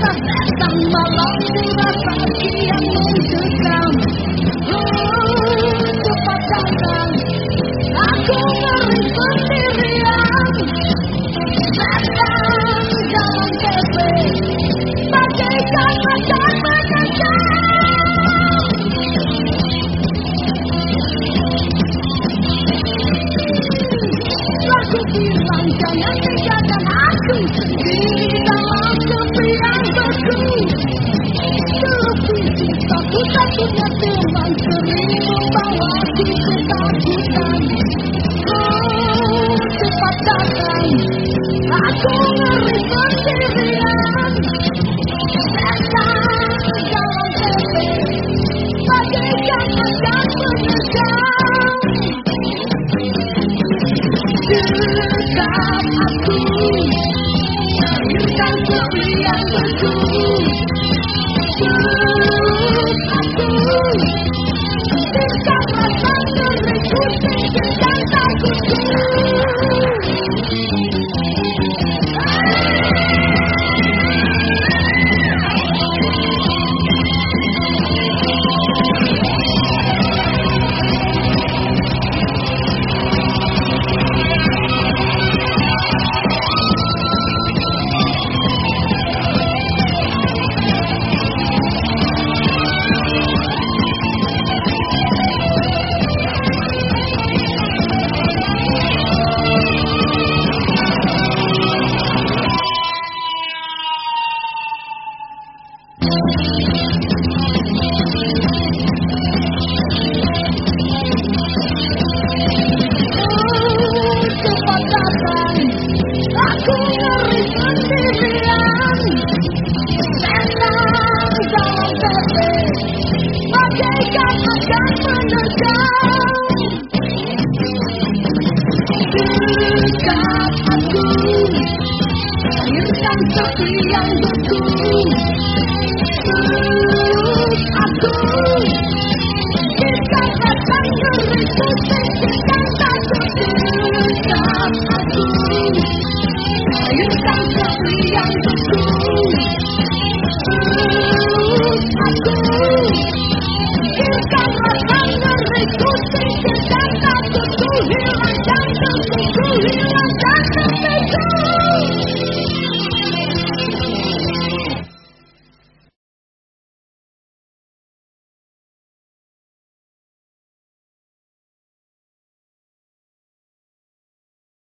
siarkan kita tentang malam dirasa kian mencekam Oh, cepat datang Aku ngeri sendirian Datang jalan TV Bagaikan akan membawaku ketakutan Oh cepat datang Aku Dekat aku Cairkan sepi takutku Oh, Dekat aku Cairkan sepi yang beku Peluk aku Dekat rasa ngeriku Singkirkan takut dekat aku Cairkan sepi yang beku